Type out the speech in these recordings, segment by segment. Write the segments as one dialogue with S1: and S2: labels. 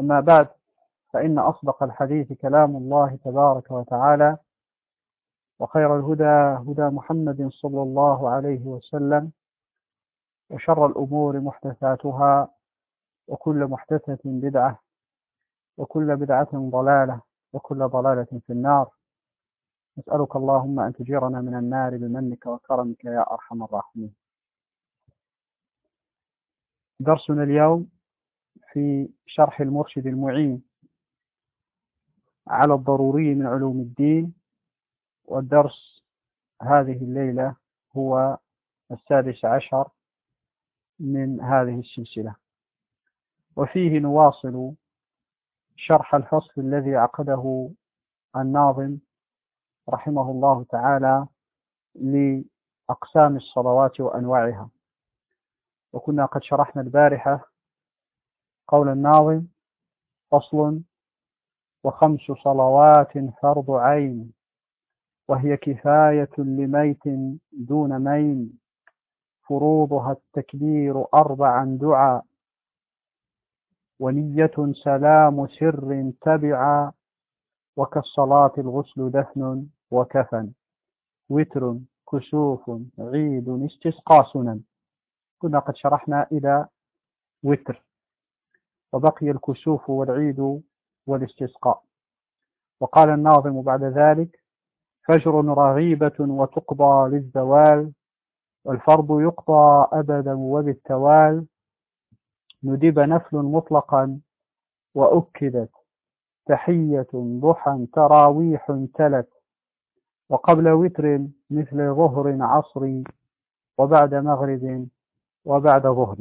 S1: أما بعد فإن أصدق الحديث كلام الله تبارك وتعالى وخير الهدى هدى محمد صلى الله عليه وسلم وشر الأمور محدثاتها وكل محدثة بدعة وكل بدعة ضلالة وكل ضلالة في النار. نسألك اللهم أن تجيرنا من النار بمنك وكرمك يا أرحم الراحمين. درسنا اليوم في شرح المرشد المعين على الضروري من علوم الدين والدرس هذه الليلة هو السادس عشر من هذه السلسلة. وفيه نواصل شرح الفصل الذي عقده الناظم رحمه الله تعالى لأقسام الصلوات وأنواعها. وكنا قد شرحنا البارحة قول الناظم فصل وخمس صلوات فرض عين وهي كفاية لميت دون مين فروضها التكبير أربعا دعا ونية سلام سر تبعا وكالصلاة الغسل دفن وكفن وتر كسوف عيد استسقى سنن. كنا قد شرحنا إلى وتر. وبقي الكسوف والعيد والاستسقاء. وقال الناظم بعد ذلك فجر رغيبة وتقضى للزوال والفرض يقضى أبدا وبالتوال. ندب نفل مطلقا وأكدت تحية ضحى تراويح تلت. وقبل وتر مثل ظهر عصر وبعد مغرب وبعد ظهر.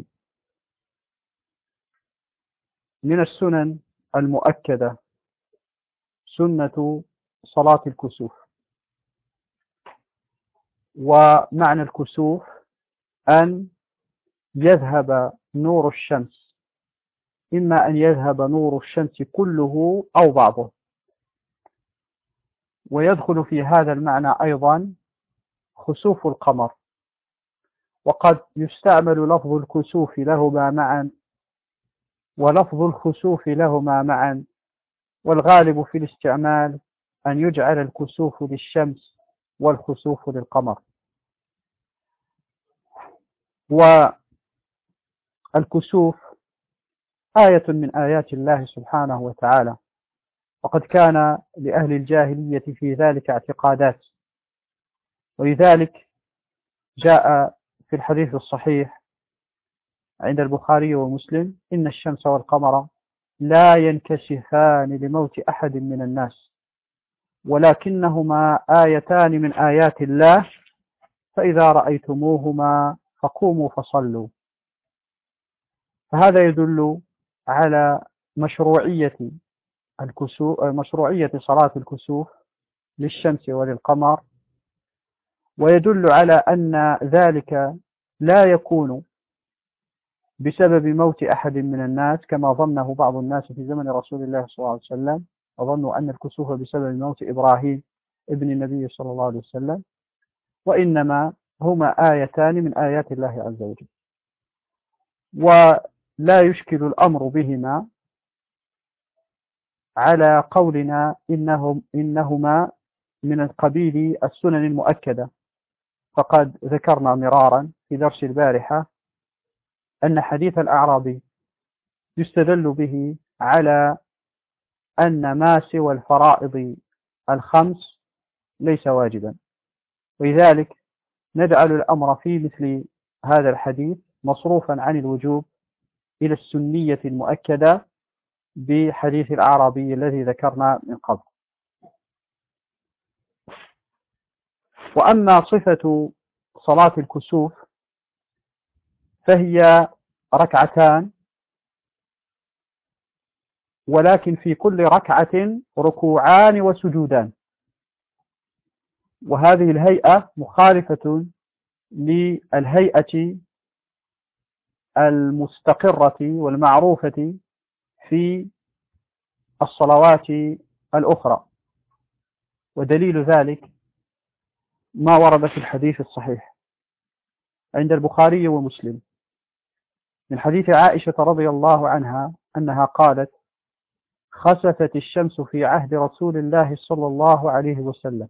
S1: من السنن المؤكدة سنة صلاة الكسوف. ومعنى الكسوف أن يذهب نور الشمس إما أن يذهب نور الشمس كله أو بعضه. ويدخل في هذا المعنى أيضا خسوف القمر. وقد يستعمل لفظ الكسوف لهما معا ولفظ الخسوف لهما معا والغالب في الاستعمال أن يجعل الكسوف للشمس والخسوف للقمر. والكسوف آية من آيات الله سبحانه وتعالى وقد كان لأهل الجاهلية في ذلك اعتقادات. ولذلك جاء في الحديث الصحيح عند البخاري ومسلم إن الشمس والقمر لا ينكشفان لموت أحد من الناس ولكنهما آيتان من آيات الله فإذا رأيتموهما فقوموا فصلوا. فهذا يدل على مشروعية الكسوف مشروعية صلاة الكسوف للشمس وللقمر ويدل على أن ذلك لا يكون بسبب موت أحد من الناس كما ظنه بعض الناس في زمن رسول الله صلى الله عليه وسلم وظنوا أن الكسوف بسبب موت إبراهيم ابن النبي صلى الله عليه وسلم. وإنما هما آيتان من آيات الله عز وجل. ولا يشكل الأمر بهما على قولنا إنهم إنهما من القبيل السنن المؤكدة. فقد ذكرنا مرارا في درس البارحة أن حديث الأعرابي يستدل به على أن ما سوى الفرائض الخمس ليس واجبا. ولذلك نجعل الأمر في مثل هذا الحديث مصروفا عن الوجوب إلى السنية المؤكدة بحديث الأعرابي الذي ذكرنا من قبل. وأما صفة صلاة الكسوف فهي ركعتان ولكن في كل ركعة ركوعان وسجودان. وهذه الهيئة مخالفة للهيئة المستقرة والمعروفة في الصلوات الأخرى. ودليل ذلك ما ورد في الحديث الصحيح عند البخاري ومسلم. من حديث عائشة رضي الله عنها أنها قالت خسفت الشمس في عهد رسول الله صلى الله عليه وسلم.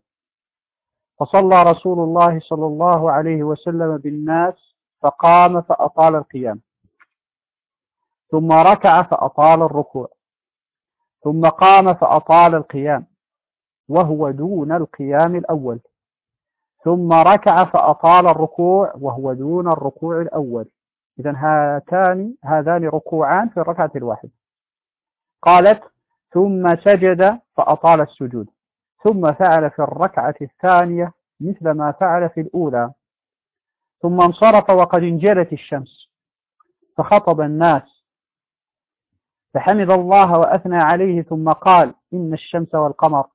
S1: فصلى رسول الله صلى الله عليه وسلم بالناس فقام فأطال القيام. ثم ركع فأطال الركوع. ثم قام فأطال القيام وهو دون القيام الأول. ثم ركع فأطال الركوع وهو دون الركوع الأول. إذا هاتان هذان ركوعان في الركعة الواحدة. قالت ثم سجد فأطال السجود. ثم فعل في الركعة الثانية مثل ما فعل في الأولى. ثم انصرف وقد انجلت الشمس. فخطب الناس. فحمد الله وأثنى عليه ثم قال إن الشمس والقمر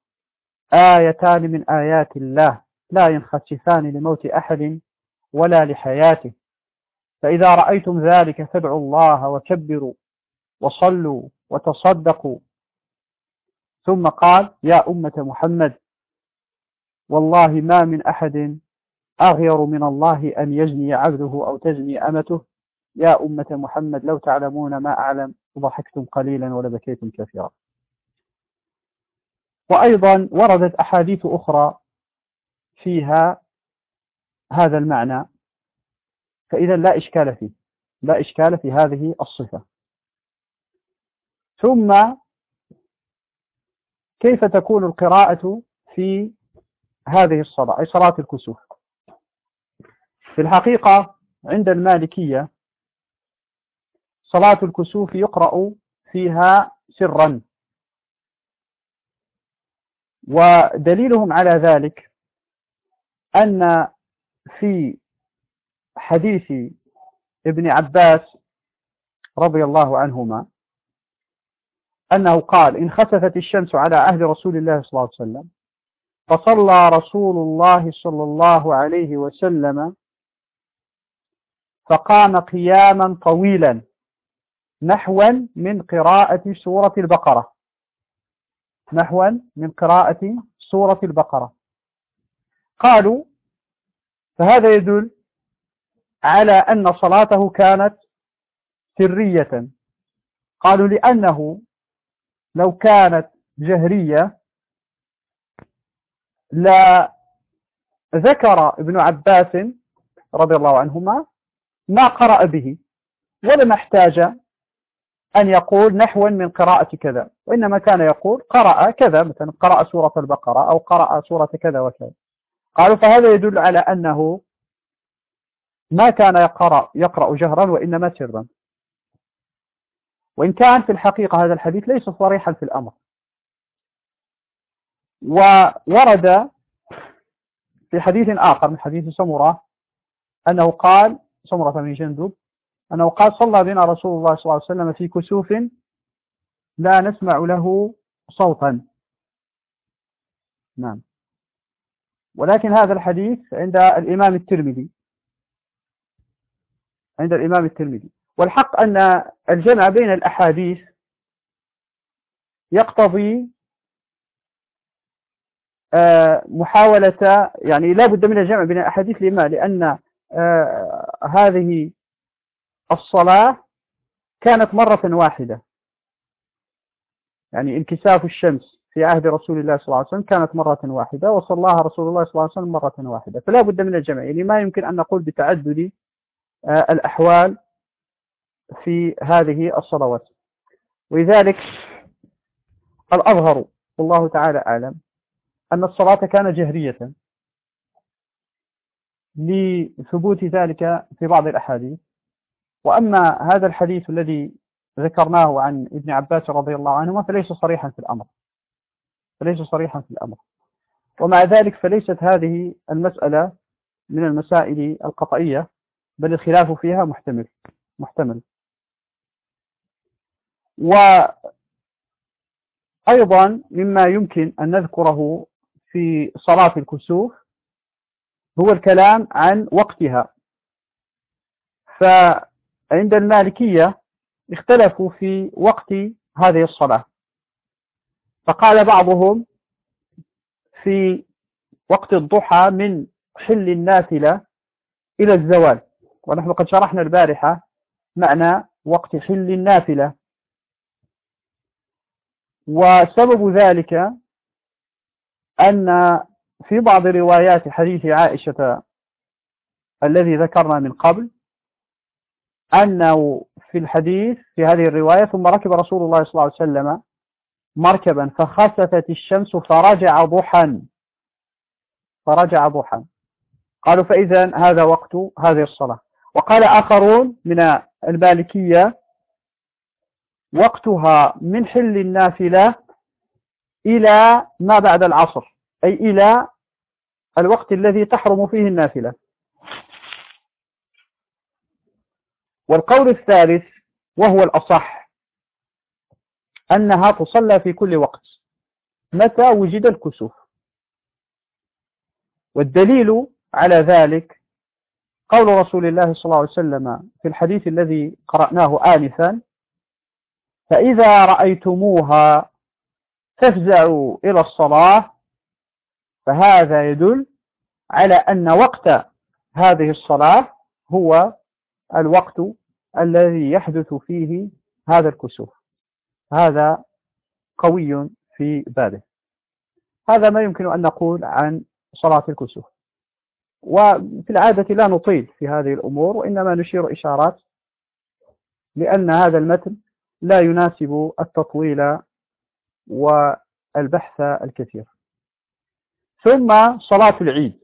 S1: آيتان من آيات الله لا ينخسفان لموت أحد ولا لحياته. فإذا رأيتم ذلك فادعوا الله وكبروا وصلوا وتصدقوا. ثم قال يا أمة محمد والله ما من أحد أغير من الله أن يجني عبده أو تجني أمته. يا أمة محمد لو تعلمون ما أعلم ضحكتم قليلا ولبكيتم كثيرا. وأيضا وردت أحاديث أخرى فيها هذا المعنى. فإذا لا إشكال فيه لا إشكال في هذه الصفة. ثم كيف تكون القراءة في هذه الصلاة؟ أي صلاة الكسوف. في الحقيقة عند المالكية صلاة الكسوف يقرأ فيها سرا. ودليلهم على ذلك أن في حديث ابن عباس رضي الله عنهما أنه قال إن خسفت الشمس على عهد رسول الله صلى الله عليه وسلم فصلى رسول الله صلى الله عليه وسلم فقام قياما طويلا نحوا من قراءة سورة البقرة. نحوا من قراءة سورة البقرة. قالوا فهذا يدل على أن صلاته كانت سرية. قالوا لأنه لو كانت جهرية لا ذكر ابن عباس رضي الله عنهما ما قرأ به ولم احتاج أن يقول نحوا من قراءة كذا وإنما كان يقول قرأ كذا مثلا قرأ سورة البقرة أو قرأ سورة كذا وكذا. قالوا فهذا يدل على أنه ما كان يقرأ, يقرأ جهرا وإنما سرا. وإن كان في الحقيقة هذا الحديث ليس صريحا في الأمر. وورد في حديث آخر من حديث سمرة أنه قال سمرة بن جندب أنه قال صلى بنا رسول الله صلى الله عليه وسلم في كسوف لا نسمع له صوتا. نعم. ولكن هذا الحديث عند الإمام الترمذي. عند الإمام الترمذي. والحق أن الجمع بين الأحاديث يقتضي آه، محاولة يعني لا بد من الجمع بين الأحاديث. لما؟ لأن آه، هذه الصلاة كانت مرة واحدة. يعني انكساف الشمس في عهد رسول الله صلى الله عليه وسلم كانت مرة واحدة وصلاها رسول الله صلى الله عليه وسلم مرة واحدة. فلا بد من الجمع. يعني ما يمكن أن نقول بتعدد الأحوال في هذه الصلوات. ولذلك الأظهر والله تعالى أعلم أن الصلاة كان جهرية لثبوت ذلك في بعض الأحاديث. وأما هذا الحديث الذي ذكرناه عن ابن عباس رضي الله عنهما فليس صريحا في الأمر. فليس صريحا في الأمر. ومع ذلك فليست هذه المسألة من المسائل القطعية. بل الخلاف فيها محتمل محتمل. أيضا مما يمكن أن نذكره في صلاة الكسوف هو الكلام عن وقتها. فعند المالكية اختلفوا في وقت هذه الصلاة. فقال بعضهم في وقت الضحى من حل النافلة إلى الزوال. ونحن قد شرحنا البارحة معنى وقت حل النافلة. وسبب ذلك أن في بعض روايات حديث عائشة الذي ذكرنا من قبل أنه في الحديث في هذه الرواية ثم ركب رسول الله صلى الله عليه وسلم مركبا فخسفت الشمس فرجع ضحى فرجع ضحى قالوا فإذا هذا وقت هذه الصلاة. وقال آخرون من المالكية وقتها من حل النافلة إلى ما بعد العصر أي إلى الوقت الذي تحرم فيه النافلة والقول الثالث وهو الأصح أنها تصلى في كل وقت متى وجد الكسوف. والدليل على ذلك قول رسول الله صلى الله عليه وسلم في الحديث الذي قرأناه آنفا فإذا رأيتموها تفزعوا إلى الصلاة فهذا يدل على أن وقت هذه الصلاة هو الوقت الذي يحدث فيه هذا الكسوف. هذا قوي في بابه هذا ما يمكن أن نقول عن صلاة الكسوف. وفي العادة لا نطيل في هذه الأمور وإنما نشير إشارات لأن هذا المتن لا يناسب التطويل والبحث الكثير. ثم صلاة العيد.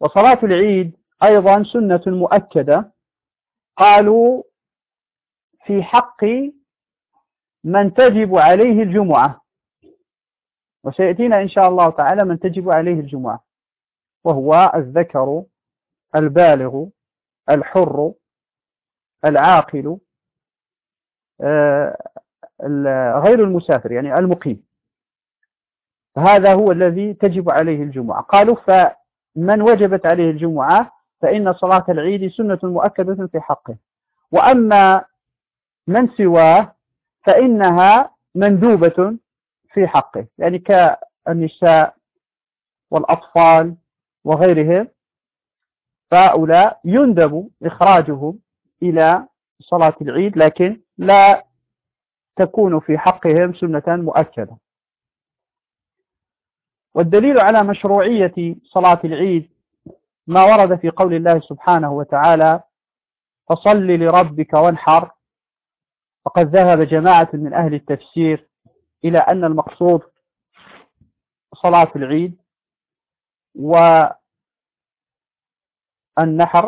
S1: وصلاة العيد أيضا سنة مؤكدة. قالوا في حق من تجب عليه الجمعة. وسيأتينا إن شاء الله تعالى من تجب عليه الجمعة. وهو الذكر البالغ الحر العاقل آه، غير المسافر يعني المقيم. هذا هو الذي تجب عليه الجمعة. قالوا فمن وجبت عليه الجمعة فإن صلاة العيد سنة مؤكدة في حقه. وأما من سواه فإنها مندوبة في حقه يعني كالنساء والأطفال وغيرهم فهؤلاء يندب إخراجهم إلى صلاة العيد لكن لا تكون في حقهم سنة مؤكدة. والدليل على مشروعية صلاة العيد ما ورد في قول الله سبحانه وتعالى فصل لربك وانحر فقد ذهب جماعة من أهل التفسير إلى أن المقصود صلاة العيد والنحر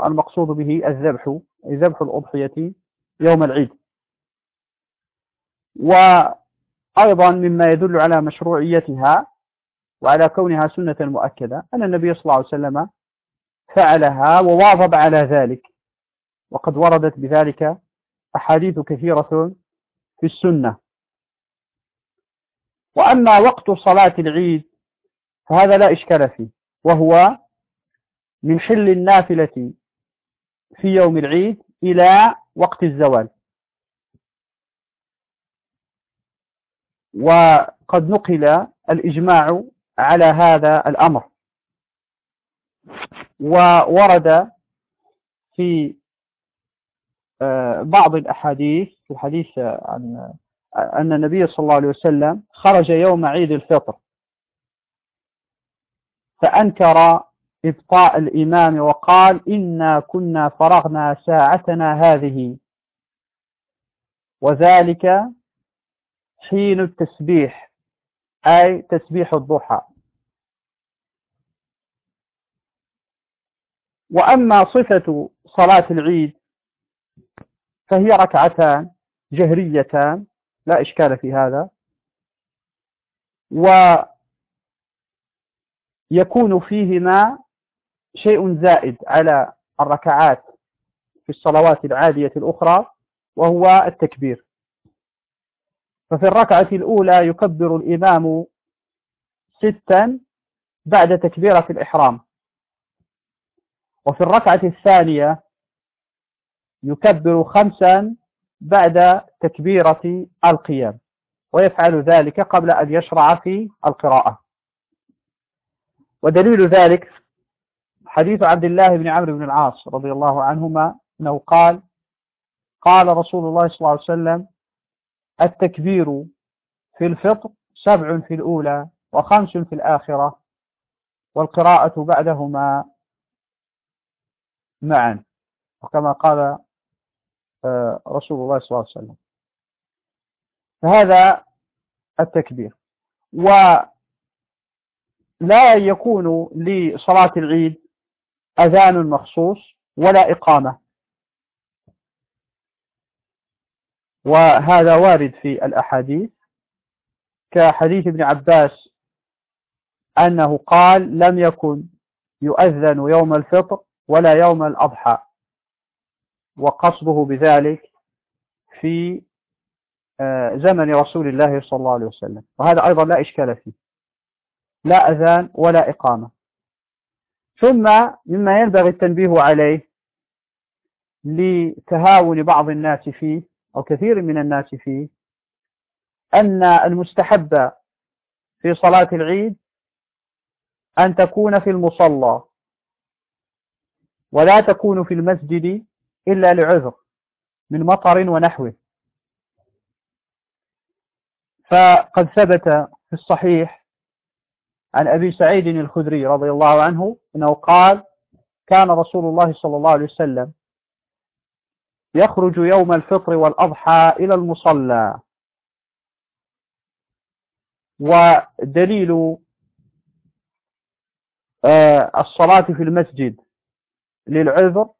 S1: المقصود به الذبح ذبح الأضحية يوم العيد. وأيضا مما يدل على مشروعيتها وعلى كونها سنة مؤكدة أن النبي صلى الله عليه وسلم فعلها وواظب على ذلك وقد وردت بذلك أحاديث كثيرة في السنة. وأما وقت صلاة العيد فهذا لا إشكال فيه. وهو من حل النافلة في يوم العيد إلى وقت الزوال. وقد نقل الإجماع على هذا الأمر. وورد في آه، بعض الأحاديث الحديث عن أن النبي صلى الله عليه وسلم خرج يوم عيد الفطر. فأنكر إبطاء الإمام وقال إنا كنا فرغنا ساعتنا هذه. وذلك حين التسبيح أي تسبيح الضحى. وأما صفة صلاة العيد فهي ركعتان جهريتان لا إشكال في هذا. ويكون فيهما شيء زائد على الركعات في الصلوات العادية الأخرى وهو التكبير. ففي الركعة الأولى يكبر الإمام ستا بعد تكبيرة الإحرام. وفي الركعة الثانية يكبر خمسا بعد تكبيرة القيام ويفعل ذلك قبل أن يشرع في القراءة. ودليل ذلك حديث عبد الله بن عمرو بن العاص رضي الله عنهما أنه قال قال رسول الله صلى الله عليه وسلم التكبير في الفطر سبع في الأولى وخمس في الآخرة والقراءة بعدهما معا وكما قال آه، رسول الله صلى الله عليه وسلم. فهذا التكبير. ولا يكون لصلاة العيد أذان مخصوص ولا إقامة. وهذا وارد في الأحاديث كحديث ابن عباس أنه قال لم يكن يؤذن يوم الفطر ولا يوم الأضحى وقصده بذلك في آه، زمن رسول الله صلى الله عليه وسلم. وهذا أيضا لا إشكال فيه. لا أذان ولا إقامة. ثم مما ينبغي التنبيه عليه لتهاون بعض الناس فيه أو كثير من الناس فيه أن المستحب في صلاة العيد أن تكون في المصلى ولا تكون في المسجد إلا لعذر من مطر ونحوه. فقد ثبت في الصحيح عن أبي سعيد الخدري رضي الله عنه أنه قال كان رسول الله صلى الله عليه وسلم يخرج يوم الفطر والأضحى إلى المصلى. ودليل آه، الصلاة في المسجد للعذر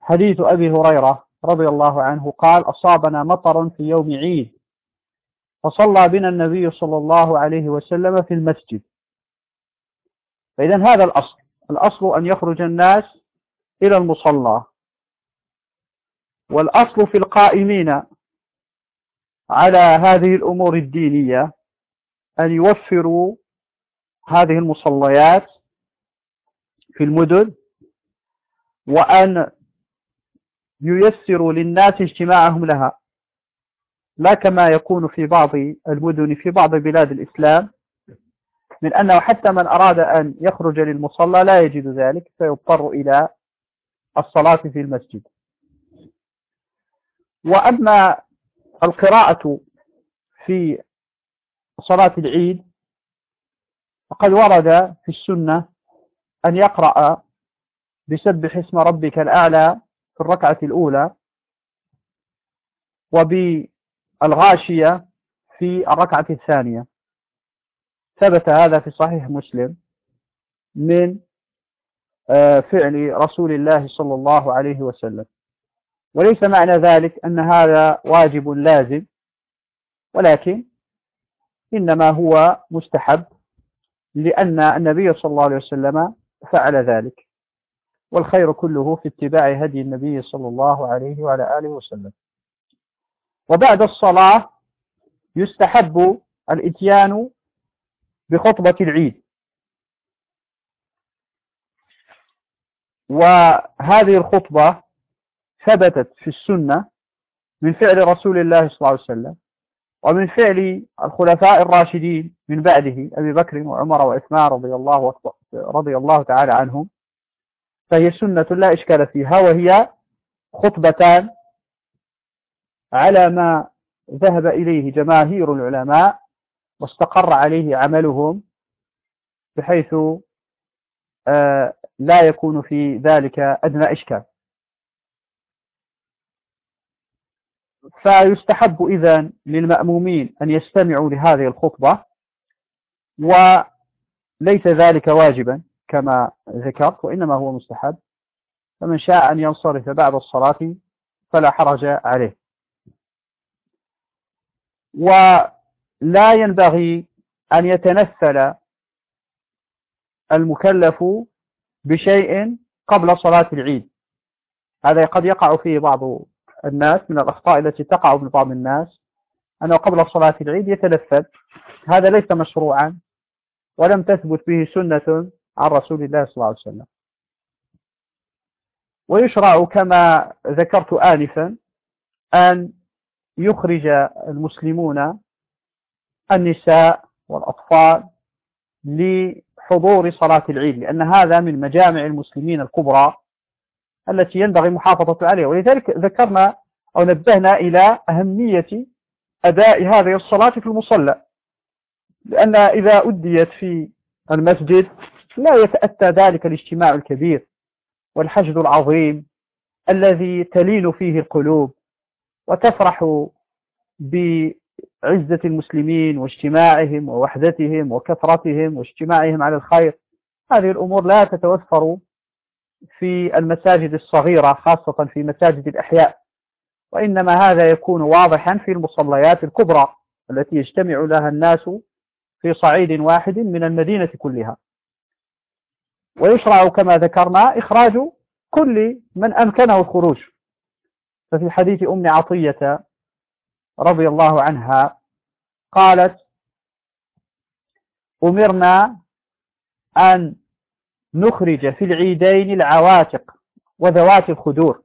S1: حديث أبي هريرة رضي الله عنه قال أصابنا مطر في يوم عيد فصلى بنا النبي صلى الله عليه وسلم في المسجد. فإذا هذا الأصل. الأصل أن يخرج الناس إلى المصلى. والأصل في القائمين على هذه الأمور الدينية أن يوفروا هذه المصليات في المدن وأن ييسروا للناس اجتماعهم لها. لا كما يكون في بعض المدن في بعض بلاد الإسلام من أنه حتى من أراد أن يخرج للمصلى لا يجد ذلك فيضطر إلى الصلاة في المسجد. وأما القراءة في صلاة العيد فقد ورد في السنة أن يقرأ بسبح اسم ربك الأعلى في الركعة الأولى وبالغاشية في الركعة الثانية. ثبت هذا في صحيح مسلم من آه، فعل رسول الله صلى الله عليه وسلم. وليس معنى ذلك أن هذا واجب لازم ولكن إنما هو مستحب لأن النبي صلى الله عليه وسلم فعل ذلك. والخير كله في اتباع هدي النبي صلى الله عليه وعلى آله وسلم. وبعد الصلاة يستحب الإتيان بخطبة العيد. وهذه الخطبة ثبتت في السنة من فعل رسول الله صلى الله عليه وسلم ومن فعل الخلفاء الراشدين من بعده أبي بكر وعمر وعثمان رضي الله رضي الله تعالى عنهم. فهي سنة لا إشكال فيها وهي خطبتان على ما ذهب إليه جماهير العلماء واستقر عليه عملهم بحيث آه، لا يكون في ذلك أدنى إشكال. فيستحب إذا للمأمومين أن يستمعوا لهذه الخطبة وليس ذلك واجبا كما ذكرت وإنما هو مستحب. فمن شاء أن ينصرف بعد الصلاة فلا حرج عليه. ولا ينبغي أن يتنفل المكلف بشيء قبل صلاة العيد. هذا قد يقع فيه بعض الناس من الأخطاء التي تقع من بعض الناس أنه قبل صلاة العيد يتلفظ هذا ليس مشروعا ولم تثبت به سنة عن رسول الله صلى الله عليه وسلم. ويشرع كما ذكرت آنفا أن يخرج المسلمون النساء والأطفال لحضور صلاة العيد لأن هذا من مجامع المسلمين الكبرى التي ينبغي المحافظة عليها. ولذلك ذكرنا أو نبهنا إلى أهمية أداء هذه الصلاة في المصلى. لأن إذا أديت في المسجد لا يتأتى ذلك الاجتماع الكبير والحشد العظيم الذي تلين فيه القلوب وتفرح بعزة المسلمين واجتماعهم ووحدتهم وكثرتهم واجتماعهم على الخير. هذه الأمور لا تتوفر في المساجد الصغيرة خاصة في مساجد الأحياء. وإنما هذا يكون واضحا في المصليات الكبرى التي يجتمع لها الناس في صعيد واحد من المدينة كلها. ويشرع كما ذكرنا إخراج كل من أمكنه الخروج. ففي حديث أم عطية رضي الله عنها قالت أمرنا أن نخرج في العيدين العواتق وذوات الخدور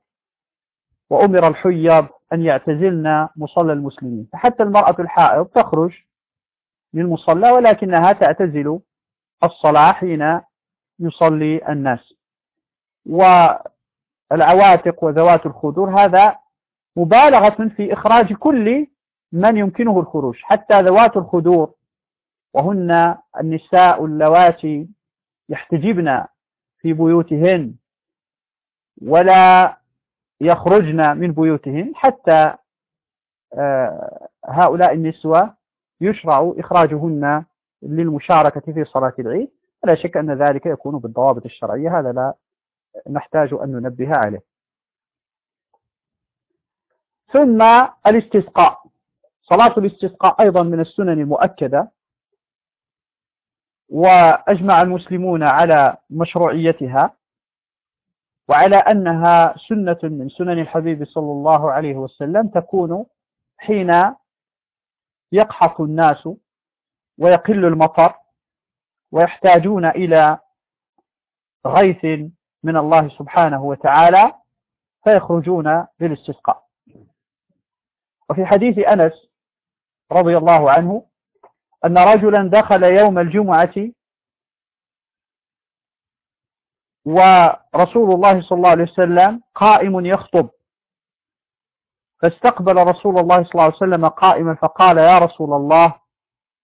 S1: وأمر الحيض أن يعتزلن مصلى المسلمين. فحتى المرأة الحائض تخرج للمصلى ولكنها تعتزل الصلاة حين يصلي الناس. والعواتق وذوات الخدور هذا مبالغة في إخراج كل من يمكنه الخروج حتى ذوات الخدور. وهن النساء اللواتي يحتجبن في بيوتهن ولا يخرجن من بيوتهن حتى آه، هؤلاء النسوة يشرع إخراجهن للمشاركة في صلاة العيد. لا شك أن ذلك يكون بالضوابط الشرعية هذا لا نحتاج أن ننبه عليه. ثم الاستسقاء. صلاة الاستسقاء أيضا من السنن المؤكدة. وأجمع المسلمون على مشروعيتها. وعلى أنها سنة من سنن الحبيب صلى الله عليه وسلم تكون حين يقحط الناس ويقل المطر ويحتاجون إلى غيث من الله سبحانه وتعالى فيخرجون للاستسقاء. وفي حديث أنس رضي الله عنه أن رجلا دخل يوم الجمعة ورسول الله صلى الله عليه وسلم قائم يخطب. فاستقبل رسول الله صلى الله عليه وسلم قائما فقال يا رسول الله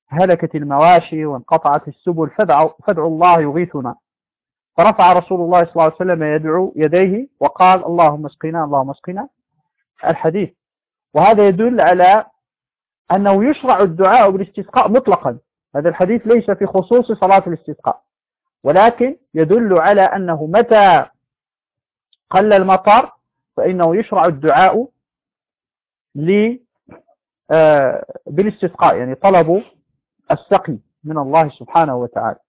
S1: هلكت المواشي وانقطعت السبل فادعوا, الله يغيثنا. فرفع رسول الله صلى الله عليه وسلم يدعو يديه وقال اللهم اسقنا اللهم اسقنا. الحديث وهذا يدل على أنه يشرع الدعاء بالاستسقاء مطلقا. هذا الحديث ليس في خصوص صلاة الاستسقاء ولكن يدل على أنه متى قل المطر فإنه يشرع الدعاء آه، بالاستسقاء يعني طلب السقي من الله سبحانه وتعالى.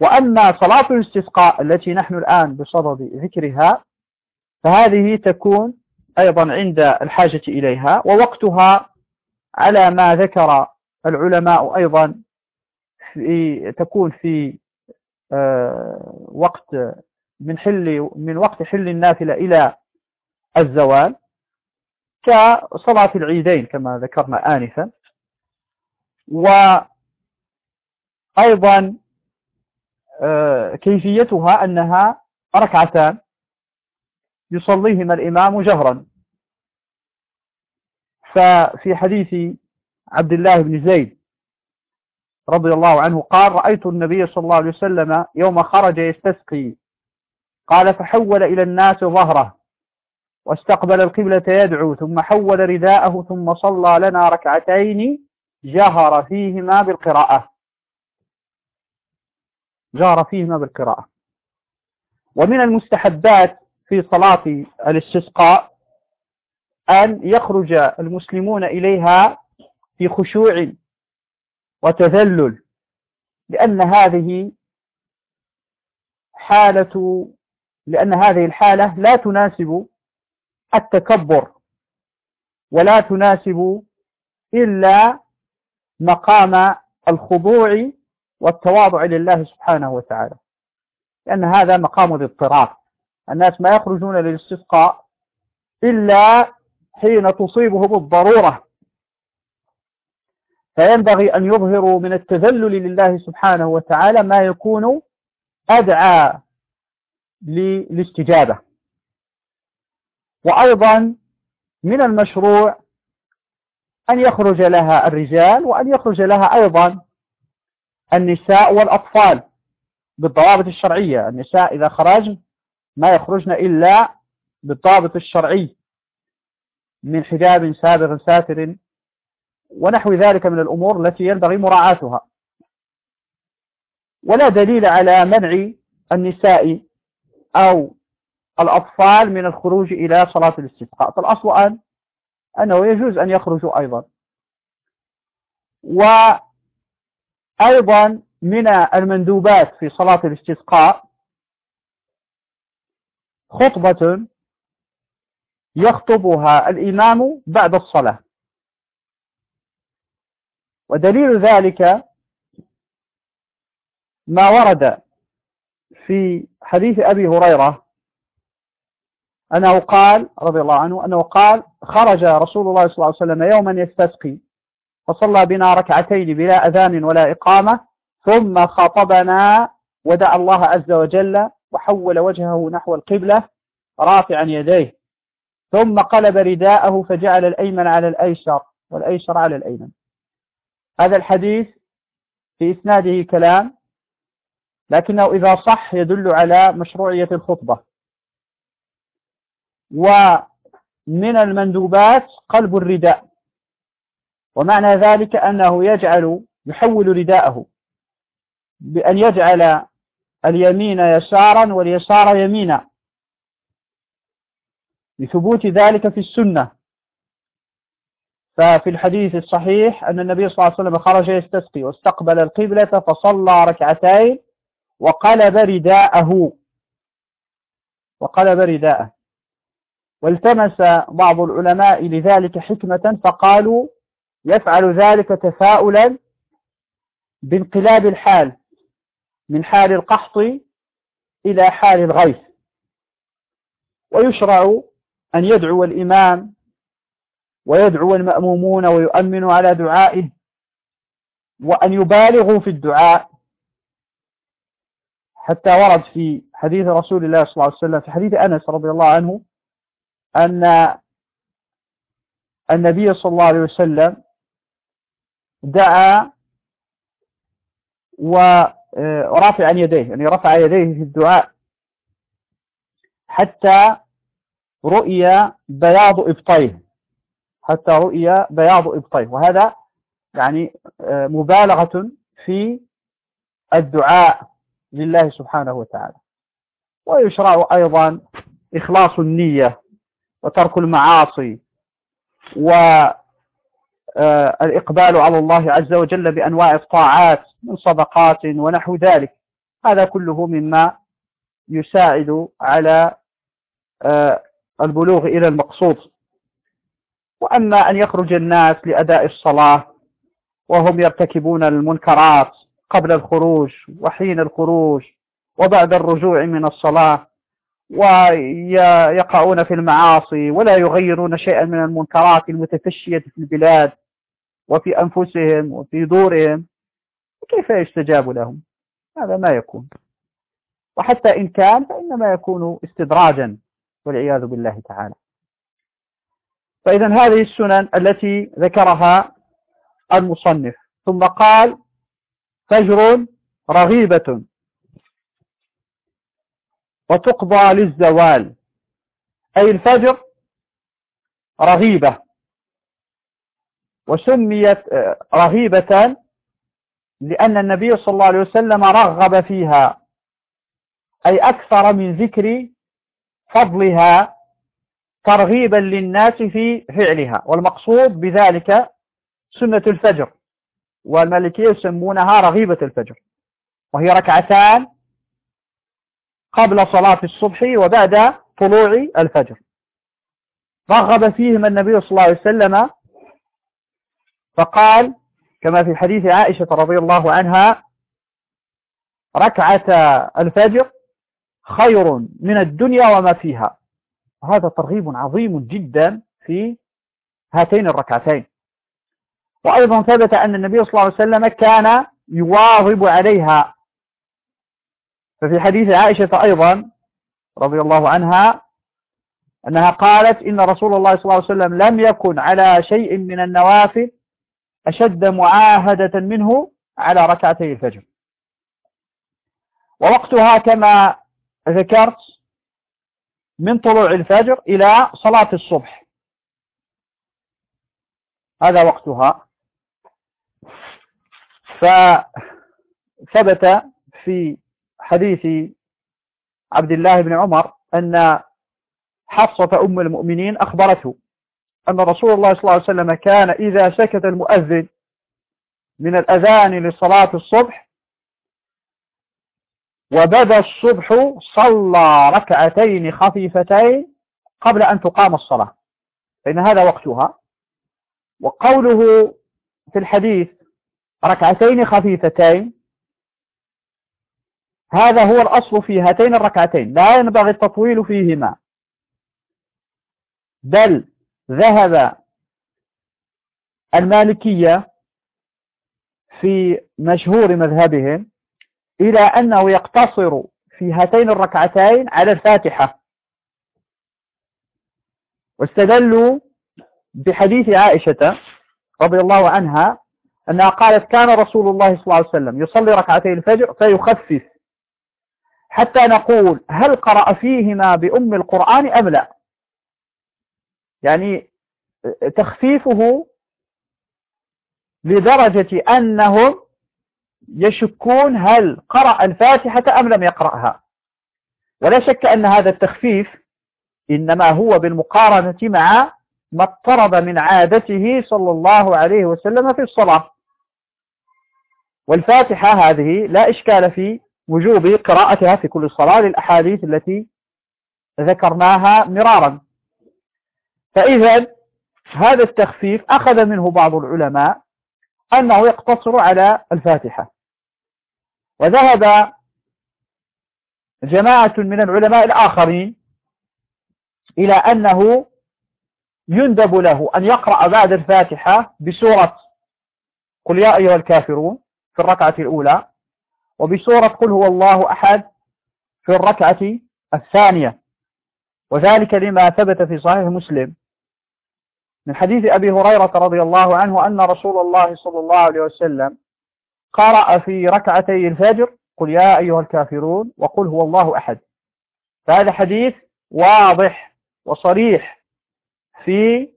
S1: وأما صلاة الاستسقاء التي نحن الآن بصدد ذكرها فهذه تكون أيضا عند الحاجة إليها ووقتها على ما ذكر العلماء أيضا في تكون في آه، وقت من حل من وقت حل النافلة إلى الزوال كصلاة العيدين كما ذكرنا آنفا. وأيضا آه، كيفيتها أنها ركعتان. يصليهما الإمام جهرا. ففي حديث عبد الله بن زيد رضي الله عنه قال رأيت النبي صلى الله عليه وسلم يوم خرج يستسقي. قال فحول إلى الناس ظهره واستقبل القبلة يدعو ثم حول رداءه ثم صلى لنا ركعتين جهر فيهما بالقراءة. جهر فيهما بالقراءة. ومن المستحبات في صلاة الاستسقاء أن يخرج المسلمون إليها في خشوع وتذلل لأن هذه حالة لأن هذه الحالة لا تناسب التكبر ولا تناسب إلا مقام الخضوع والتواضع لله سبحانه وتعالى لأن هذا مقام الاضطرار الناس ما يخرجون للاستسقاء إلا حين تصيبهم الضرورة. فينبغي أن يظهروا من التذلل لله سبحانه وتعالى ما يكون أدعى للاستجابة. وأيضا من المشروع أن يخرج لها الرجال وأن يخرج لها أيضا النساء والأطفال بالضوابط الشرعية. النساء إذا خرجن ما يخرجن إلا بالضابط الشرعي من حجاب سابغ ساتر ونحو ذلك من الأمور التي ينبغي مراعاتها. ولا دليل على منع النساء أو الأطفال من الخروج إلى صلاة الاستسقاء. فالأصل أن أنه يجوز أن يخرجوا أيضا. وأيضا من المندوبات في صلاة الاستسقاء خطبة يخطبها الإمام بعد الصلاة. ودليل ذلك ما ورد في حديث أبي هريرة أنه قال رضي الله عنه أنه قال خرج رسول الله صلى الله عليه وسلم يوما يستسقي فصلى بنا ركعتين بلا أذان ولا إقامة ثم خاطبنا ودعا الله عز وجل وحول وجهه نحو القبلة رافعا يديه. ثم قلب رداءه فجعل الأيمن على الأيسر والأيسر على الأيمن. هذا الحديث في إسناده كلام لكنه إذا صح يدل على مشروعية الخطبة. ومن المندوبات قلب الرداء. ومعنى ذلك أنه يجعل يحول رداءه بأن يجعل اليمين يسارا واليسار يمينا. لثبوت ذلك في السنة. ففي الحديث الصحيح أن النبي صلى الله عليه وسلم خرج يستسقي واستقبل القبلة فصلى ركعتين وقلب رداءه. وقلب رداءه. والتمس بعض العلماء لذلك حكمة فقالوا يفعل ذلك تفاؤلا بانقلاب الحال. من حال القحط إلى حال الغيث. ويشرع أن يدعو الإمام ويدعو المأمومون ويؤمن على دعائه وأن يبالغوا في الدعاء. حتى ورد في حديث رسول الله صلى الله عليه وسلم في حديث أنس رضي الله عنه أن النبي صلى الله عليه وسلم دعا ورافعا يديه يعني رفع يديه في الدعاء حتى رؤي بياض إبطيه حتى رؤي بياض إبطيه. وهذا يعني آه، مبالغة في الدعاء لله سبحانه وتعالى. ويشرع أيضا إخلاص النية وترك المعاصي والإقبال آه، على الله عز وجل بأنواع الطاعات من صدقات ونحو ذلك. هذا كله مما يساعد على آه، البلوغ إلى المقصود. وأما أن يخرج الناس لأداء الصلاة وهم يرتكبون المنكرات قبل الخروج وحين الخروج وبعد الرجوع من الصلاة ويقعون في المعاصي ولا يغيرون شيئا من المنكرات المتفشية في البلاد وفي أنفسهم وفي دورهم. كيف يستجاب لهم؟ هذا ما يكون. وحتى إن كان فإنما يكون استدراجا والعياذ بالله تعالى. فإذا هذه السنن التي ذكرها المصنف. ثم قال فجر رغيبة. وتقضى للزوال. أي الفجر رغيبة. وسميت رغيبة لأن النبي صلى الله عليه وسلم رغب فيها. أي أكثر من ذكر فضلها ترغيبا للناس في فعلها. والمقصود بذلك سنة الفجر. والمالكية يسمونها رغيبة الفجر. وهي ركعتان قبل صلاة الصبح وبعد طلوع الفجر. رغب فيهما النبي صلى الله عليه وسلم فقال كما في حديث عائشة رضي الله عنها ركعة الفجر خير من الدنيا وما فيها. هذا ترغيب عظيم جدا في هاتين الركعتين. وأيضا ثبت أن النبي صلى الله عليه وسلم كان يواظب عليها ففي حديث عائشة أيضا رضي الله عنها أنها قالت إن رسول الله صلى الله عليه وسلم لم يكن على شيء من النوافل أشد معاهدة منه على ركعتي الفجر. ووقتها كما ذكرت من طلوع الفجر إلى صلاة الصبح. هذا وقتها. فثبت في حديث عبد الله بن عمر أن حفصة أم المؤمنين أخبرته أن رسول الله صلى الله عليه وسلم كان إذا سكت المؤذن من الأذان لصلاة الصبح وبدأ الصبح صلى ركعتين خفيفتين قبل أن تقام الصلاة. فإن هذا وقتها وقوله في الحديث ركعتين خفيفتين هذا هو الأصل في هاتين الركعتين. لا ينبغي التطويل فيهما. بل ذهب المالكية في مشهور مذهبهم إلى أنه يقتصر في هاتين الركعتين على الفاتحة. واستدلوا بحديث عائشة رضي الله عنها أنها قالت كان رسول الله صلى الله عليه وسلم يصلي ركعتي الفجر فيخفف حتى نقول هل قرأ فيهما بأم القرآن أم لا؟ يعني تخفيفه لدرجة أنهم يشكون هل قرأ الفاتحة أم لم يقرأها. ولا شك أن هذا التخفيف إنما هو بالمقارنة مع ما اضطرب من عادته صلى الله عليه وسلم في الصلاة. والفاتحة هذه لا إشكال في وجوب قراءتها في كل صلاة للأحاديث التي ذكرناها مرارا. فإذا هذا التخفيف أخذ منه بعض العلماء أنه يقتصر على الفاتحة. وذهب جماعة من العلماء الآخرين إلى أنه يندب له أن يقرأ بعد الفاتحة بسورة قل يا أيها الكافرون في الركعة الأولى. وبسورة قل هو الله أحد في الركعة الثانية. وذلك لما ثبت في صحيح مسلم من حديث أبي هريرة رضي الله عنه أن رسول الله صلى الله عليه وسلم قرأ في ركعتي الفجر قل يا أيها الكافرون وقل هو الله أحد. فهذا حديث واضح وصريح في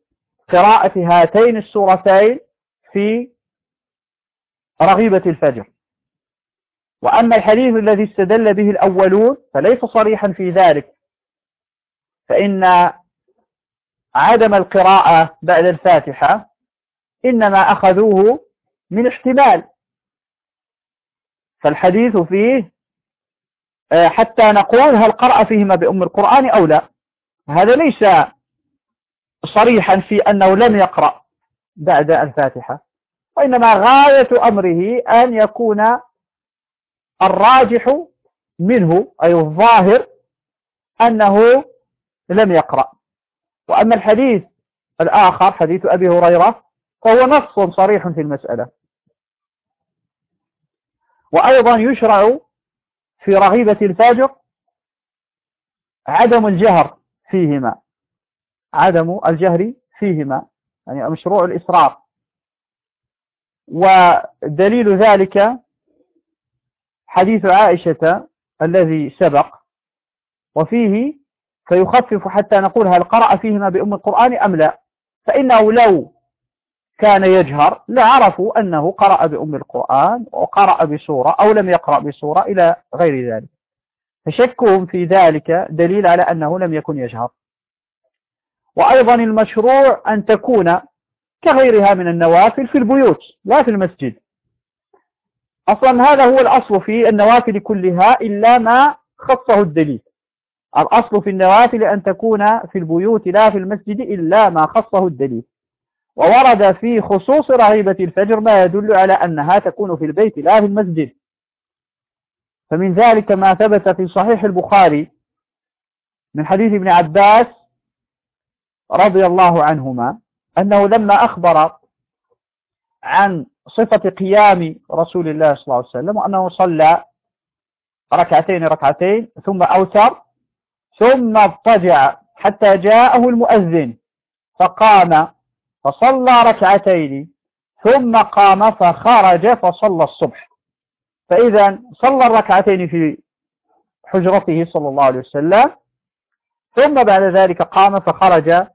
S1: قراءة هاتين السورتين في رغيبة الفجر. وأما الحديث الذي استدل به الأولون فليس صريحا في ذلك فإن عدم القراءة بعد الفاتحة إنما أخذوه من احتمال. فالحديث فيه آه، حتى نقول هل قرأ فيهما بأم القرآن أو لا. هذا ليس صريحا في أنه لم يقرأ بعد الفاتحة وإنما غاية أمره أن يكون الراجح منه أي الظاهر أنه لم يقرأ. وأما الحديث الآخر حديث أبي هريرة فهو نص صريح في المسألة. وأيضا يشرع في رغيبة الفاجر عدم الجهر فيهما. عدم الجهر فيهما يعني مشروع الإسرار. ودليل ذلك حديث عائشة الذي سبق وفيه فيخفف حتى نقول هل قرأ فيهما بأم القرآن أم لا. فإنه لو كان يجهر لعرفوا أنه قرأ بأم القرآن وقرأ بسورة أو لم يقرأ بسورة إلى غير ذلك. فشكهم في ذلك دليل على أنه لم يكن يجهر. وأيضا المشروع أن تكون كغيرها من النوافل في البيوت لا في المسجد. أصلا هذا هو الأصل في النوافل كلها إلا ما خصه الدليل. الأصل في النوافل أن تكون في البيوت لا في المسجد إلا ما خصه الدليل. وورد في خصوص رغيبة الفجر ما يدل على أنها تكون في البيت لا في المسجد. فمن ذلك ما ثبت في صحيح البخاري من حديث ابن عباس رضي الله عنهما أنه لما أخبر عن صفة قيام رسول الله صلى الله عليه وسلم وأنه صلى ركعتين ركعتين ثم أوتر ثم اضطجع حتى جاءه المؤذن فقام فصلى ركعتين ثم قام فخرج فصلى الصبح. فإذا صلى الركعتين في حجرته صلى الله عليه وسلم ثم بعد ذلك قام فخرج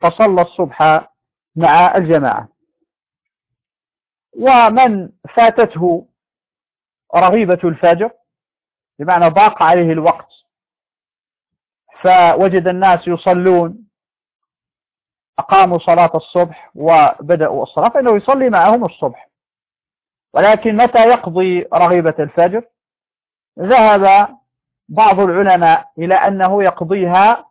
S1: فصلى الصبح مع الجماعة. ومن فاتته رغيبة الفجر بمعنى ضاق عليه الوقت فوجد الناس يصلون أقاموا صلاة الصبح وبدأوا الصلاة فإنه يصلي معهم الصبح. ولكن متى يقضي رغيبة الفجر ذهب بعض العلماء إلى أنه يقضيها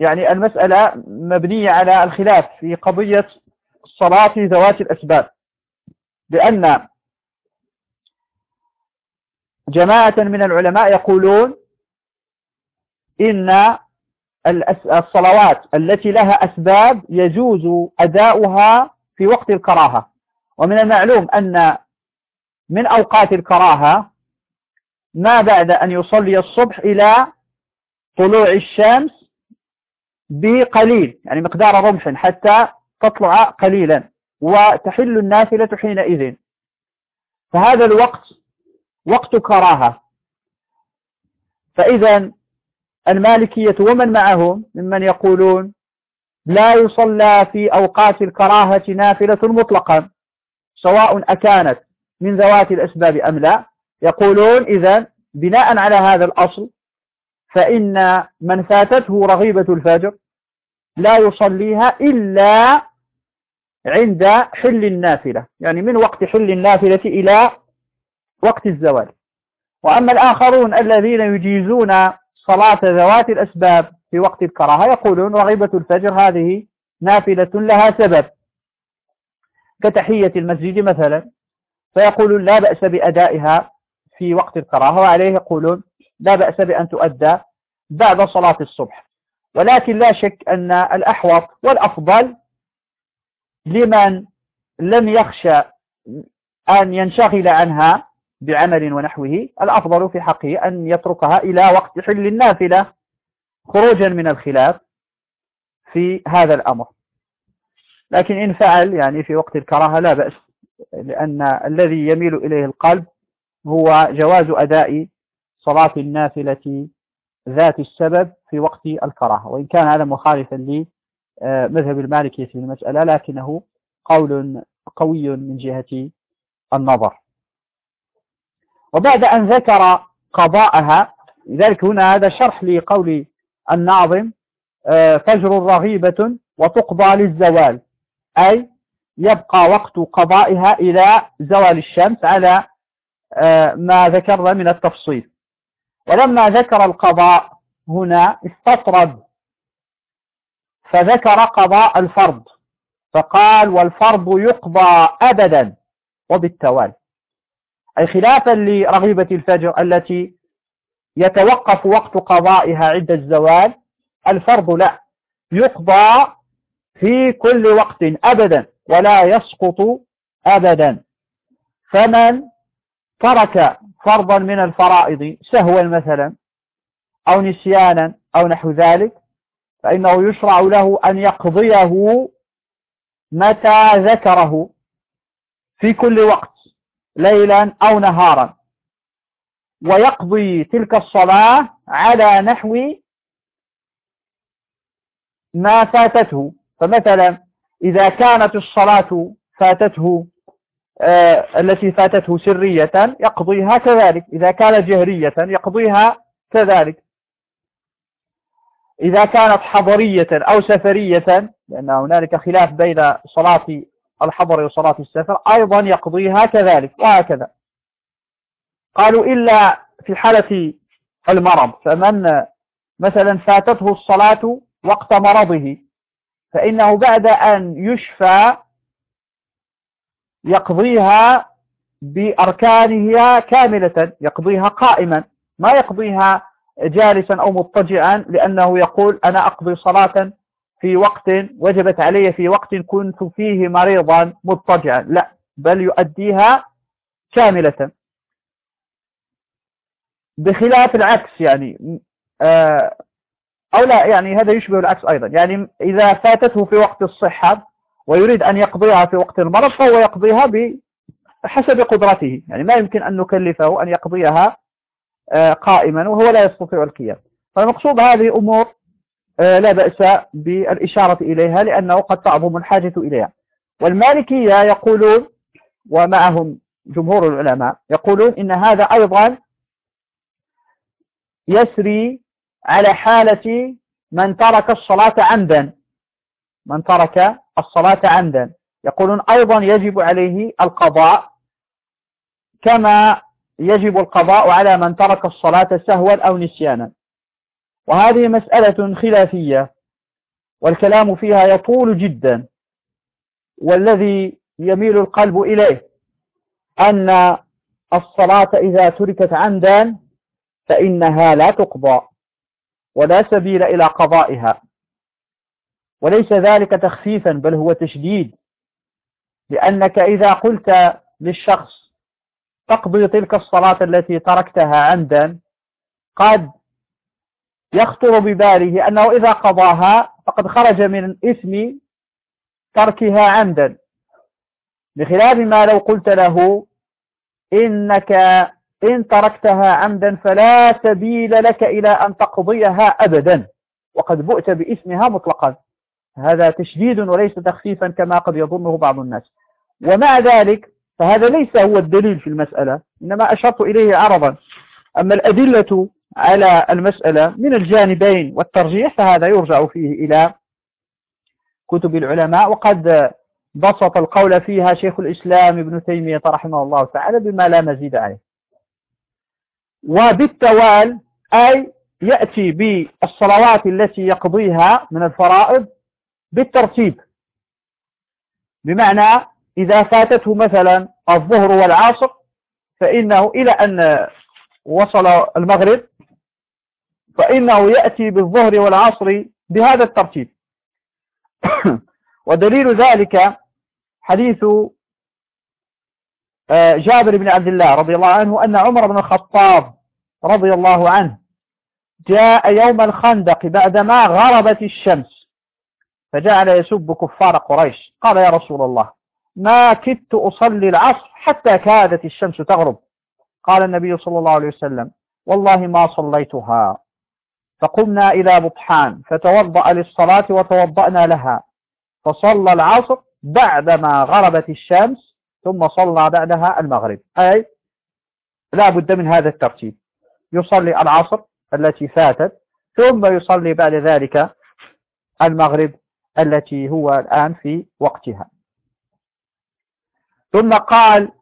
S1: يعني المسألة مبنية على الخلاف في قضية الصلاة ذوات الأسباب. لأن جماعة من العلماء يقولون إن الصلوات التي لها أسباب يجوز أداؤها في وقت الكراهة. ومن المعلوم أن من أوقات الكراهة ما بعد أن يصلي الصبح إلى طلوع الشمس بقليل يعني مقدار رمح حتى تطلع قليلا وتحل النافلة حينئذ. فهذا الوقت وقت كراهة. فإذا المالكية ومن معهم ممن يقولون لا يصلى في أوقات الكراهة نافلة مطلقا سواء أكانت من ذوات الأسباب أم لا يقولون إذا بناء على هذا الأصل فإن من فاتته رغيبة الفجر لا يصليها إلا عند حل النافلة. يعني من وقت حل النافلة إلى وقت الزوال. وأما الآخرون الذين يجيزون صلاة ذوات الأسباب في وقت الكراهة يقولون رغيبة الفجر هذه نافلة لها سبب. كتحية المسجد مثلا فيقولون لا بأس بأدائها في وقت الكراهة وعليه يقولون لا بأس بأن تؤدى بعد صلاة الصبح. ولكن لا شك أن الأحوط والأفضل لمن لم يخشى أن ينشغل عنها بعمل ونحوه الأفضل في حقه أن يتركها إلى وقت حل النافلة خروجا من الخلاف في هذا الأمر. لكن إن فعل يعني في وقت الكراهة لا بأس لأن الذي يميل إليه القلب هو جواز أداء صلاة النافلة ذات السبب في وقت الكراهة. وإن كان هذا مخالفا لمذهب المالكية في المسألة لكنه قول قوي من جهة النظر. وبعد أن ذكر قضاءها لذلك هنا هذا شرح لقول الناظم آه، فجر رغيبة وتقضى للزوال أي يبقى وقت قضائها إلى زوال الشمس على آه، ما ذكرنا من التفصيل. ولما ذكر القضاء هنا استطرد فذكر قضاء الفرض. فقال والفرض يقضى أبدا وبالتوالي. أي خلافا لرغيبة الفجر التي يتوقف وقت قضائها عند الزوال الفرض لا يقضى في كل وقت أبدا ولا يسقط أبدا. فمن ترك فرضا من الفرائض سهوا مثلا أو نسيانا أو نحو ذلك فإنه يشرع له أن يقضيه متى ذكره في كل وقت ليلا أو نهارا. ويقضي تلك الصلاة على نحو ما فاتته. فمثلا إذا كانت الصلاة فاتته آه التي فاتته سرية يقضيها كذلك. إذا كانت جهرية يقضيها كذلك. إذا كانت حضرية أو سفرية لأن هنالك خلاف بين صلاة الحضر وصلاة السفر أيضا يقضيها كذلك وهكذا. قالوا إلا في حالة المرض فمن مثلا فاتته الصلاة وقت مرضه فإنه بعد أن يشفى يقضيها بأركانها كاملة يقضيها قائما ما يقضيها جالسا أو مضطجعا لأنه يقول أنا أقضي صلاة في وقت وجبت علي في وقت كنت فيه مريضا مضطجعا. لا بل يؤديها كاملة. بخلاف العكس يعني آه، أو لا يعني هذا يشبه العكس أيضا. يعني إذا فاتته في وقت الصحة ويريد أن يقضيها في وقت المرض فهو يقضيها بحسب قدرته. يعني ما يمكن أن نكلفه أن يقضيها قائما وهو لا يستطيع القيام. فالمقصود هذه أمور آه، لا بأس بالإشارة إليها لأنه قد تعظم الحاجة إليها. والمالكية يقولون ومعهم جمهور العلماء يقولون إن هذا أيضا يسري على حالة من ترك الصلاة عمدا. من ترك الصلاة عمدا. يقولون أيضا يجب عليه القضاء كما يجب القضاء على من ترك الصلاة سهوا أو نسيانا. وهذه مسألة خلافية والكلام فيها يطول جدا والذي يميل القلب إليه أن الصلاة إذا تركت عمدا فإنها لا تقضى ولا سبيل إلى قضائها. وليس ذلك تخفيفا بل هو تشديد لأنك إذا قلت للشخص تقضي تلك الصلاة التي تركتها عمدا قد يخطر بباله أنه إذا قضاها فقد خرج من اسم تركها عمدا. بخلاف ما لو قلت له إنك إن تركتها عمدا فلا سبيل لك إلى أن تقضيها أبدا وقد بؤت باسمها مطلقا. هذا تشديد وليس تخفيفا كما قد يظنه بعض الناس. ومع ذلك فهذا ليس هو الدليل في المسألة إنما أشرت إليه عرضا. أما الأدلة على المسألة من الجانبين والترجيح فهذا يرجع فيه إلى كتب العلماء وقد بسط القول فيها شيخ الإسلام ابن تيمية رحمه الله تعالى بما لا مزيد عليه. وبالتوال أي يأتي بالصلوات التي يقضيها من الفرائض بالترتيب. بمعنى إذا فاتته مثلا الظهر والعصر فإنه إلى أن وصل المغرب فإنه يأتي بالظهر والعصر بهذا الترتيب. ودليل ذلك حديث آه، جابر بن عبد الله رضي الله عنه أن عمر بن الخطاب رضي الله عنه جاء يوم الخندق بعدما غربت الشمس فجعل يسب كفار قريش. قال يا رسول الله ما كدت أصلي العصر حتى كادت الشمس تغرب. قال النبي صلى الله عليه وسلم والله ما صليتها. فقمنا إلى بطحان فتوضأ للصلاة وتوضأنا لها. فصلى العصر بعدما غربت الشمس ثم صلى بعدها المغرب. أي لا بد من هذا الترتيب. يصلي العصر التي فاتت ثم يصلي بعد ذلك المغرب التي هو الآن في وقتها. ثم قال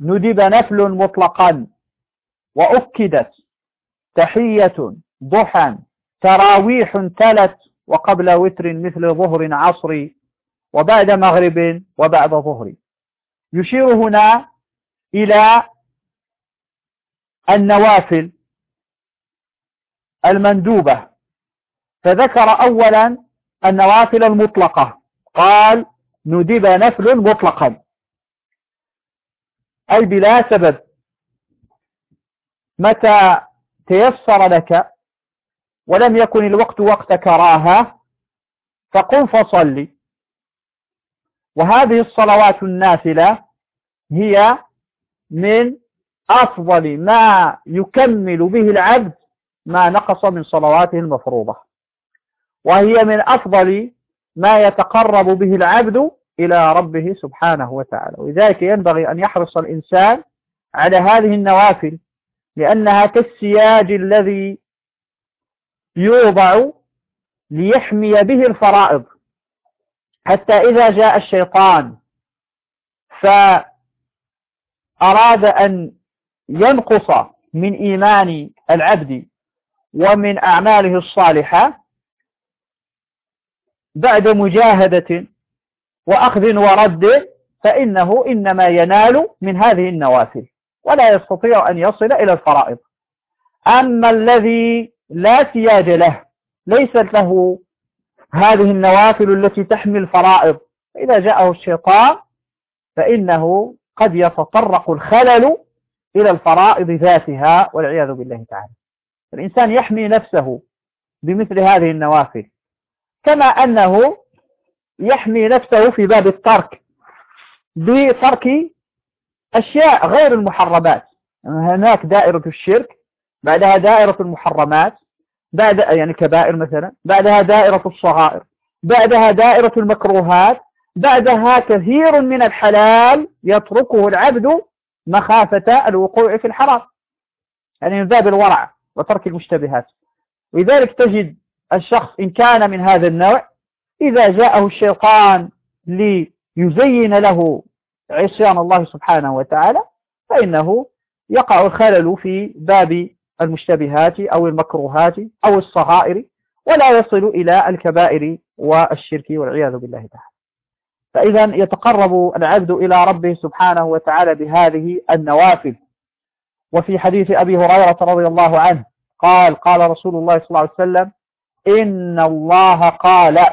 S1: ندب نفل مطلقا وأكدت تحية ضحى تراويح تلت وقبل وتر مثل ظهر عصر وبعد مغرب وبعد ظهر. يشير هنا إلى النوافل المندوبة. فذكر أولا النوافل المطلقة. قال ندب نفل مطلقا. أي بلا سبب. متى تيسر لك ولم يكن الوقت وقت كراهة فقم فصلي. وهذه الصلوات النافلة هي من أفضل ما يكمل به العبد ما نقص من صلواته المفروضة. وهي من أفضل ما يتقرب به العبد إلى ربه سبحانه وتعالى. ولذلك ينبغي أن يحرص الإنسان على هذه النوافل لأنها كالسياج الذي يوضع ليحمي به الفرائض. حتى إذا جاء الشيطان فأراد أن ينقص من إيمان العبد ومن أعماله الصالحة بعد مجاهدة وأخذ ورد فإنه إنما ينال من هذه النوافل ولا يستطيع أن يصل إلى الفرائض. أما الذي لا سياج له ليست له هذه النوافل التي تحمل الفرائض. إذا جاءه الشيطان فإنه قد يتطرق الخلل إلى الفرائض ذاتها والعياذ بالله تعالى. الإنسان يحمي نفسه بمثل هذه النوافل كما أنه يحمي نفسه في باب الترك بترك أشياء غير المحرمات. هناك دائرة الشرك بعدها دائرة المحرمات بعد يعني كبائر مثلا بعدها دائرة الصغائر بعدها دائرة المكروهات بعدها كثير من الحلال يتركه العبد مخافة الوقوع في الحرام يعني من باب الورع وترك المشتبهات. ولذلك تجد الشخص إن كان من هذا النوع إذا جاءه الشيطان ليزين له عصيان الله سبحانه وتعالى فإنه يقع الخلل في باب المشتبهات أو المكروهات أو الصغائر ولا يصل إلى الكبائر والشرك والعياذ بالله تعالى. فإذا يتقرب العبد إلى ربه سبحانه وتعالى بهذه النوافل. وفي حديث أبي هريرة رضي الله عنه قال قال رسول الله صلى الله عليه وسلم إن الله قال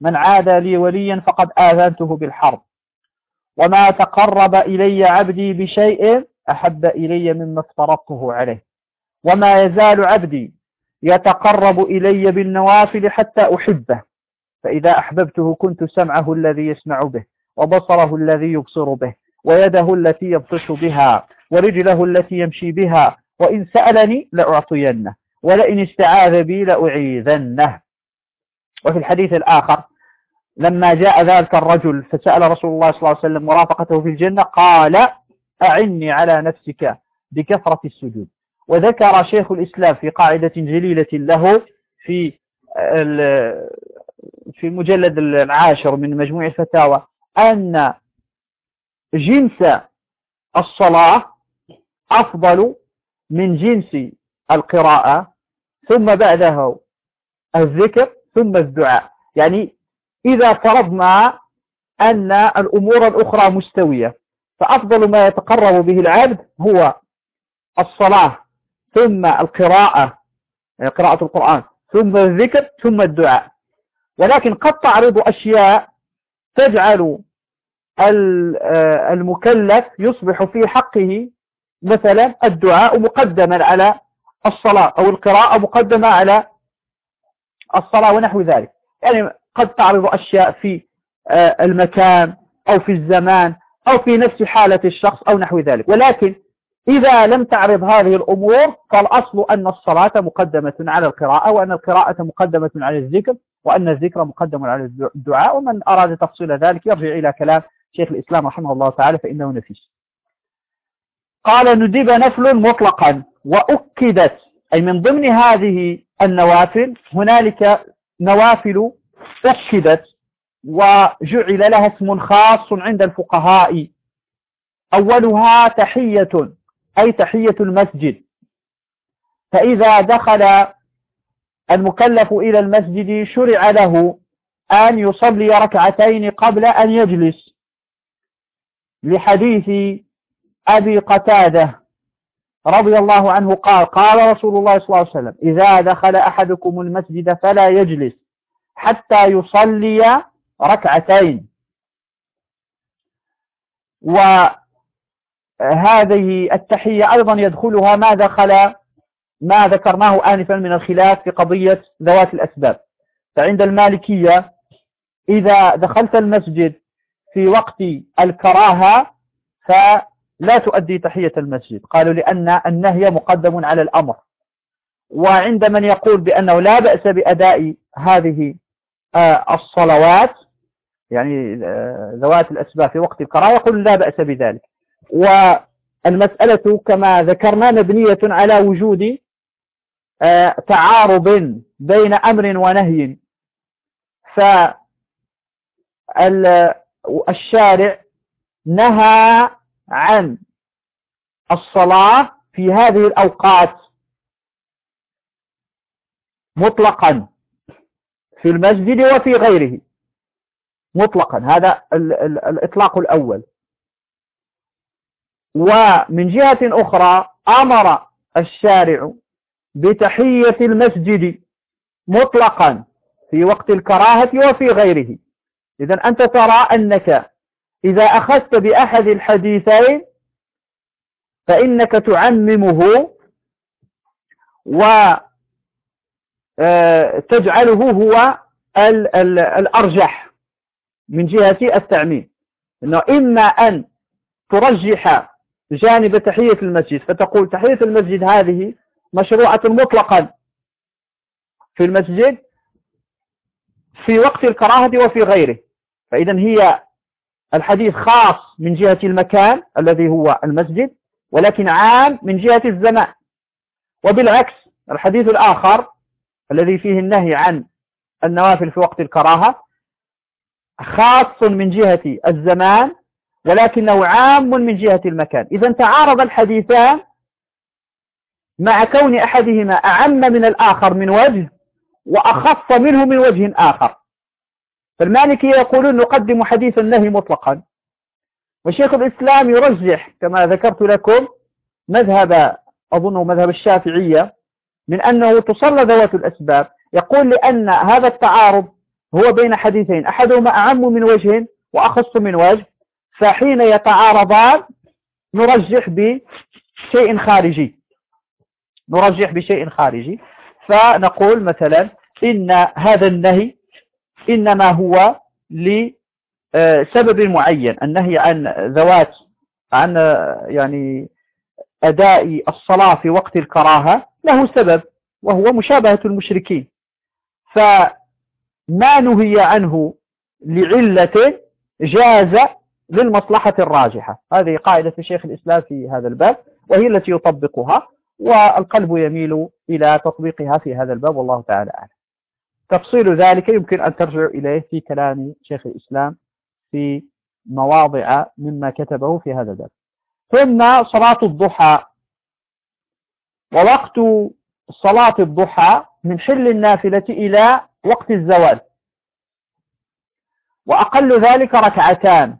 S1: من عاد لي وليا فقد آذنته بالحرب. وما تقرب إلي عبدي بشيء أحب إلي مما افترضته عليه. وما يزال عبدي يتقرب إلي بالنوافل حتى أحبه. فإذا أحببته كنت سمعه الذي يسمع به وبصره الذي يبصر به ويده التي يبطش بها ورجله التي يمشي بها وإن سألني لأعطينه ولئن استعاذ بي لأعيذنه. وفي الحديث الآخر لما جاء ذلك الرجل فسأل رسول الله صلى الله عليه وسلم مرافقته في الجنة قال أعني على نفسك بكثرة السجود. وذكر شيخ الإسلام في قاعدة جليلة له في في المجلد العاشر من مجموع الفتاوى أن جنس الصلاة أفضل من جنس القراءة ثم بعده الذكر ثم الدعاء. يعني إذا فرضنا أن الأمور الأخرى مستوية فأفضل ما يتقرب به العبد هو الصلاة ثم القراءة يعني قراءة القرآن ثم الذكر ثم الدعاء. ولكن قد تعرض أشياء تجعل آه، المكلف يصبح في حقه مثلا الدعاء مقدما على الصلاة أو القراءة مقدمة على الصلاة ونحو ذلك. يعني قد تعرض أشياء في آه، المكان أو في الزمان أو في نفس حالة الشخص أو نحو ذلك. ولكن إذا لم تعرض هذه الأمور فالأصل أن الصلاة مقدمة على القراءة وأن القراءة مقدمة على الذكر وأن الذكر مقدم على الدعاء ومن أراد تفصيل ذلك يرجع إلى كلام شيخ الإسلام رحمه الله تعالى فإنه نفيس. قال ندب نفل مطلقا وأكدت أي من ضمن هذه النوافل هنالك نوافل أكدت وجعل لها اسم خاص عند الفقهاء. أولها تحية أي تحية المسجد. فإذا دخل المكلف إلى المسجد شرع له أن يصلي ركعتين قبل أن يجلس. لحديث أبي قتادة رضي الله عنه قال قال رسول الله صلى الله عليه وسلم إذا دخل أحدكم المسجد فلا يجلس حتى يصلي ركعتين. وهذه التحية أيضا يدخلها ما دخل ما ذكرناه آنفا من الخلاف في قضية ذوات الأسباب. فعند المالكية إذا دخلت المسجد في وقت الكراهة فلا تؤدي تحية المسجد. قالوا لأن النهي مقدم على الأمر. وعند من يقول بأنه لا بأس بأداء هذه آه، الصلوات يعني آه، ذوات الأسباب في وقت الكراهة يقول لا بأس بذلك. والمسألة كما ذكرنا مبنية على وجود آه، تعارض بين أمر ونهي. فالشارع نهى عن الصلاة في هذه الأوقات مطلقا في المسجد وفي غيره. مطلقا. هذا الإطلاق الأول. ومن جهة أخرى أمر الشارع بتحية المسجد مطلقا في وقت الكراهة وفي غيره. إذا أنت ترى أنك إذا أخذت بأحد الحديثين فإنك تعممه وتجعله آه، هو الأرجح من جهة التعميم. إنه إما أن ترجح جانب تحية المسجد فتقول تحية المسجد هذه مشروعة مطلقا في المسجد في وقت الكراهة وفي غيره. فإذا هي الحديث خاص من جهة المكان الذي هو المسجد ولكن عام من جهة الزمان. وبالعكس الحديث الآخر الذي فيه النهي عن النوافل في وقت الكراهة خاص من جهة الزمان ولكنه عام من جهة المكان. إذا تعارض الحديثان مع كون أحدهما أعم من الآخر من وجه وأخص منه من وجه آخر. فالمالكي يقولون نقدم حديث النهي مطلقا. وشيخ الإسلام يرجح كما ذكرت لكم مذهب أظنه مذهب الشافعية من أنه تصلى ذوات الأسباب. يقول لأن هذا التعارض هو بين حديثين أحدهما أعم من وجه وأخص من وجه فحين يتعارضان نرجح بشيء خارجي. نرجح بشيء خارجي. فنقول مثلا إن هذا النهي إنما هو لسبب معين النهي عن ذوات عن يعني أداء الصلاة في وقت الكراهة له سبب وهو مشابهة المشركين. فما نهي عنه لعلة جاز للمصلحة الراجحة. هذه قاعدة شيخ الإسلام في هذا الباب وهي التي يطبقها والقلب يميل إلى تطبيقها في هذا الباب والله تعالى أعلم. تفصيل ذلك يمكن أن ترجع إليه في كلام شيخ الإسلام في مواضع مما كتبه في هذا الباب ثم صلاة الضحى. ووقت صلاة الضحى من حل النافلة إلى وقت الزوال. وأقل ذلك ركعتان.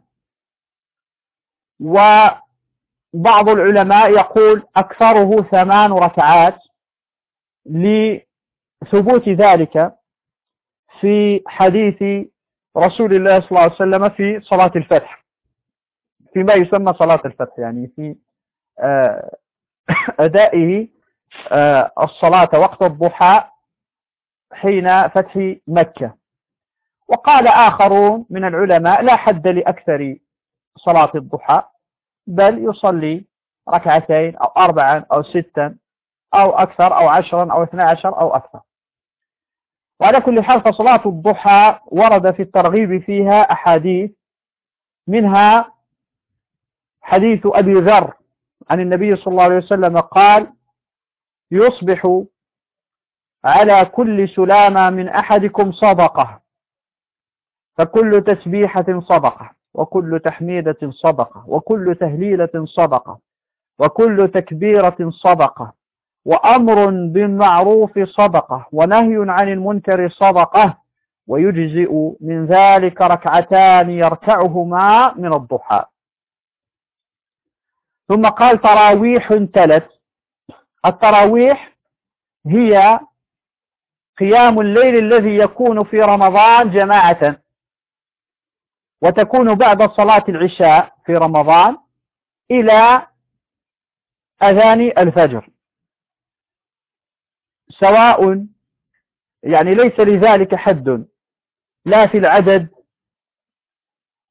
S1: وبعض العلماء يقول أكثره ثمان ركعات لثبوت ذلك. في حديث رسول الله صلى الله عليه وسلم في صلاة الفتح. فيما يسمى صلاة الفتح يعني في آه، أدائه آه، الصلاة وقت الضحى حين فتح مكة. وقال آخرون من العلماء لا حد لأكثر صلاة الضحى بل يصلي ركعتين أو أربعا أو ستا أو أكثر أو عشرا أو اثنى عشر أو أكثر. وعلى كل حال فصلاة الضحى ورد في الترغيب فيها أحاديث منها حديث أبي ذر عن النبي صلى الله عليه وسلم قال يصبح على كل سلامة من أحدكم صدقة فكل تسبيحة صدقة وكل تحميدة صدقة وكل تهليلة صدقة وكل تكبيرة صدقة وأمر بالمعروف صدقة ونهي عن المنكر صدقة ويجزئ من ذلك ركعتان يركعهما من الضحى. ثم قال تراويح تلت التراويح هي قيام الليل الذي يكون في رمضان جماعة وتكون بعد صلاة العشاء في رمضان إلى أذان الفجر. سواء يعني ليس لذلك حد لا في العدد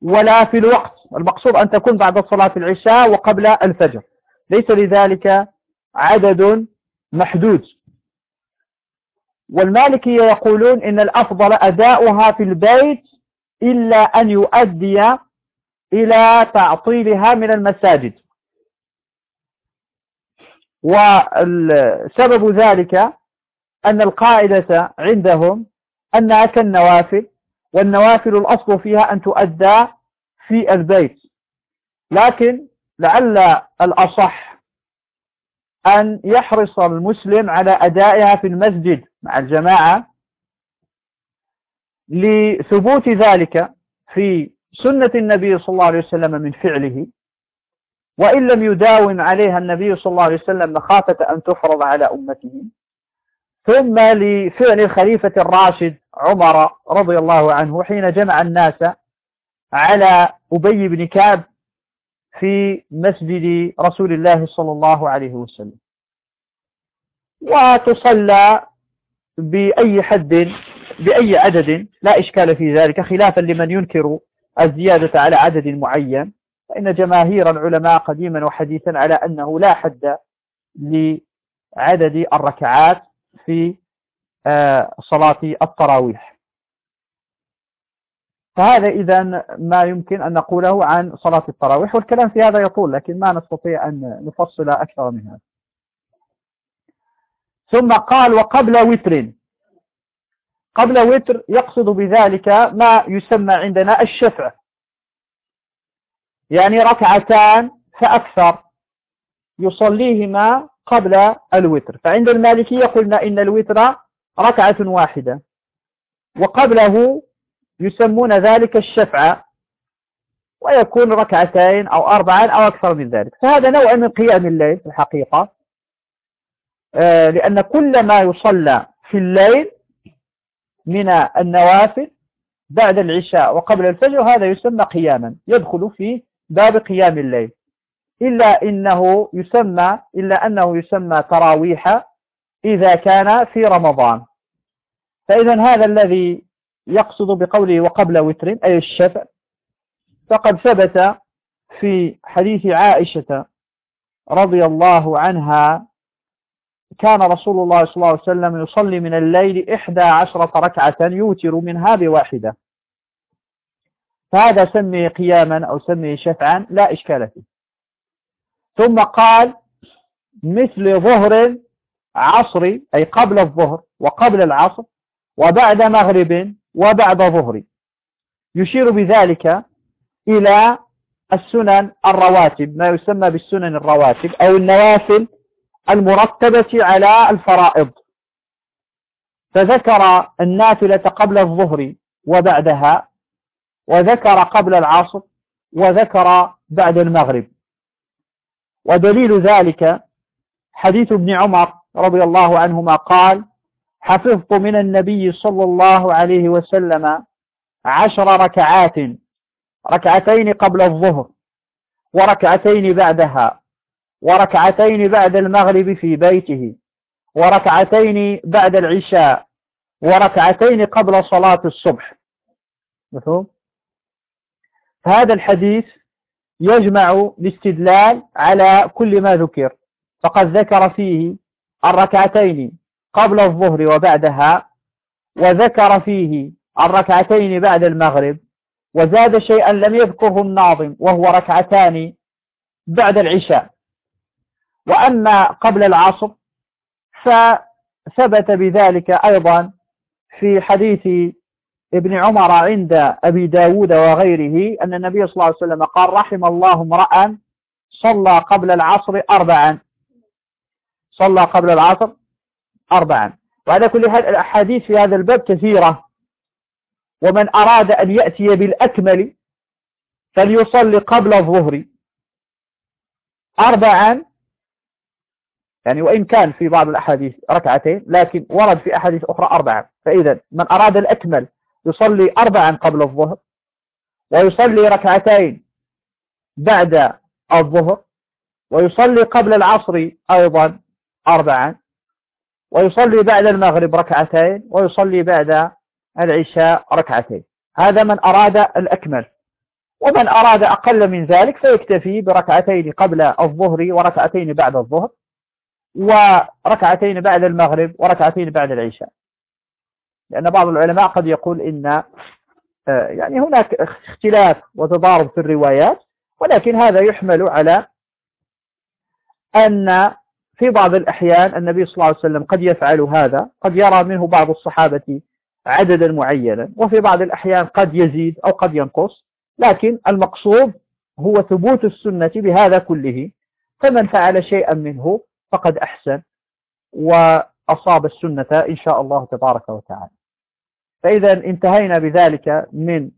S1: ولا في الوقت. المقصود أن تكون بعد صلاة العشاء وقبل الفجر. ليس لذلك عدد محدود. والمالكية يقولون إن الأفضل أداؤها في البيت إلا أن يؤدي إلى تعطيلها من المساجد. وسبب ذلك أن القاعدة عندهم أنها كالنوافل والنوافل الأصل فيها أن تؤدى في البيت. لكن لعل الأصح أن يحرص المسلم على أدائها في المسجد مع الجماعة لثبوت ذلك في سنة النبي صلى الله عليه وسلم من فعله. وإن لم يداوم عليها النبي صلى الله عليه وسلم مخافة أن تفرض على أمته. ثم لفعل الخليفة الراشد عمر رضي الله عنه حين جمع الناس على أبي بن كعب في مسجد رسول الله صلى الله عليه وسلم. وتصلى بأي حد بأي عدد لا إشكال في ذلك خلافا لمن ينكر الزيادة على عدد معين. فإن جماهير العلماء قديما وحديثا على أنه لا حد لعدد الركعات. في آه، صلاة التراويح. فهذا إذا ما يمكن أن نقوله عن صلاة التراويح والكلام في هذا يطول لكن ما نستطيع أن نفصل أكثر من هذا. ثم قال وقبل وتر. قبل وتر يقصد بذلك ما يسمى عندنا الشفع. يعني ركعتان فأكثر يصليهما قبل الوتر. فعند المالكية قلنا إن الوتر ركعة واحدة وقبله يسمون ذلك الشفع ويكون ركعتين أو أربعا أو أكثر من ذلك. فهذا نوع من قيام الليل في الحقيقة. آه، لأن كل ما يصلى في الليل من النوافل بعد العشاء وقبل الفجر هذا يسمى قياما يدخل في باب قيام الليل. إلا إنه يسمى إلا أنه يسمى تراويح إذا كان في رمضان. فإذا هذا الذي يقصد بقوله وقبل وتر أي الشفع. فقد ثبت في حديث عائشة رضي الله عنها كان رسول الله صلى الله عليه وسلم يصلي من الليل إحدى عشرة ركعة يوتر منها بواحدة فهذا سمي قياما أو سمي شفعا لا إشكال فيه. ثم قال مثل ظهر عصر أي قبل الظهر وقبل العصر وبعد مغرب وبعد ظهر. يشير بذلك إلى السنن الرواتب ما يسمى بالسنن الرواتب أو النوافل المرتبة على الفرائض. فذكر النافلة قبل الظهر وبعدها وذكر قبل العصر وذكر بعد المغرب. ودليل ذلك حديث ابن عمر رضي الله عنهما قال حفظت من النبي صلى الله عليه وسلم عشر ركعات ركعتين قبل الظهر وركعتين بعدها وركعتين بعد المغرب في بيته وركعتين بعد العشاء وركعتين قبل صلاة الصبح. مفهوم؟ هذا الحديث يجمع الاستدلال على كل ما ذكر. فقد ذكر فيه الركعتين قبل الظهر وبعدها وذكر فيه الركعتين بعد المغرب وزاد شيئا لم يذكره الناظم وهو ركعتان بعد العشاء. وأما قبل العصر فثبت بذلك أيضا في حديث ابن عمر عند أبي داود وغيره أن النبي صلى الله عليه وسلم قال رحم الله امرأ صلى قبل العصر أربعا. صلى قبل العصر أربعا. وعلى كل حال الأحاديث في هذا الباب كثيرة. ومن أراد أن يأتي بالأكمل فليصلي قبل الظهر. أربعا. يعني وإن كان في بعض الأحاديث ركعتين لكن ورد في أحاديث أخرى أربعة فإذا من أراد الأكمل يصلي أربعا قبل الظهر ويصلي ركعتين بعد الظهر ويصلي قبل العصر أيضا أربعا ويصلي بعد المغرب ركعتين ويصلي بعد العشاء ركعتين. هذا من أراد الأكمل. ومن أراد أقل من ذلك فيكتفي بركعتين قبل الظهر وركعتين بعد الظهر وركعتين بعد المغرب وركعتين بعد العشاء. لأن بعض العلماء قد يقول إن آه، يعني هناك اختلاف وتضارب في الروايات ولكن هذا يحمل على أن في بعض الأحيان النبي صلى الله عليه وسلم قد يفعل هذا قد يرى منه بعض الصحابة عددا معينا وفي بعض الأحيان قد يزيد أو قد ينقص لكن المقصود هو ثبوت السنة بهذا كله فمن فعل شيئا منه فقد أحسن وأصاب السنة إن شاء الله تبارك وتعالى. فإذا انتهينا بذلك من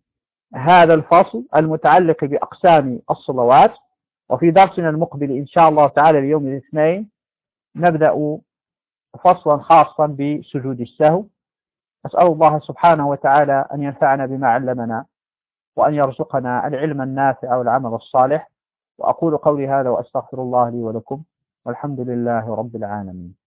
S1: هذا الفصل المتعلق بأقسام الصلوات وفي درسنا المقبل إن شاء الله تعالى اليوم الاثنين نبدأ فصلا خاصا بسجود السهو. أسأل الله سبحانه وتعالى أن ينفعنا بما علمنا وأن يرزقنا العلم النافع والعمل الصالح. وأقول قولي هذا وأستغفر الله لي ولكم والحمد لله رب العالمين.